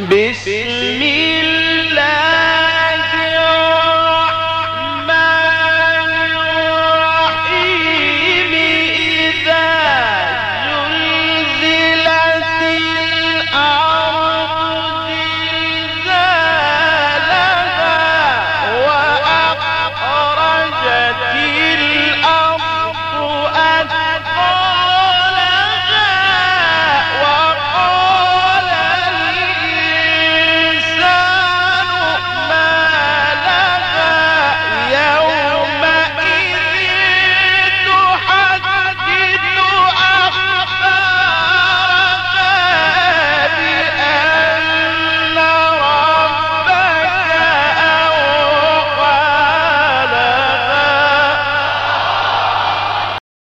بسم الله